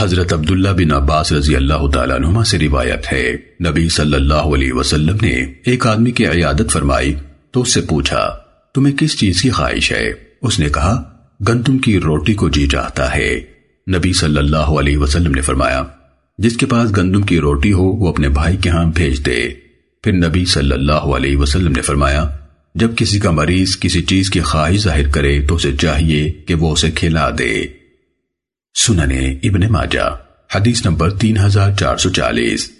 حضرت عبداللہ بن عباس رضی اللہ تعالیٰ عنہ سے روایت ہے۔ نبی صلی اللہ علیہ وسلم نے ایک آدمی کی عیادت فرمائی تو اس سے پوچھا، تمہیں کس چیز کی خواہش ہے؟ اس نے کہا، گندم کی روٹی کو جی چاہتا ہے۔ نبی صلی اللہ علیہ وسلم نے فرمایا، جس کے پاس گندم کی روٹی ہو، وہ اپنے بھائی کے ہاں بھیج دے۔ پھر نبی صلی اللہ علیہ وسلم نے فرمایا، جب کسی کا مریض کسی چیز کی خواہش ظاہر کرے تو اسے چاہیے کہ وہ اسے کھلا دے۔ سننے ابن ماجہ حدیث نمبر تین ہزار چار سو چالیس۔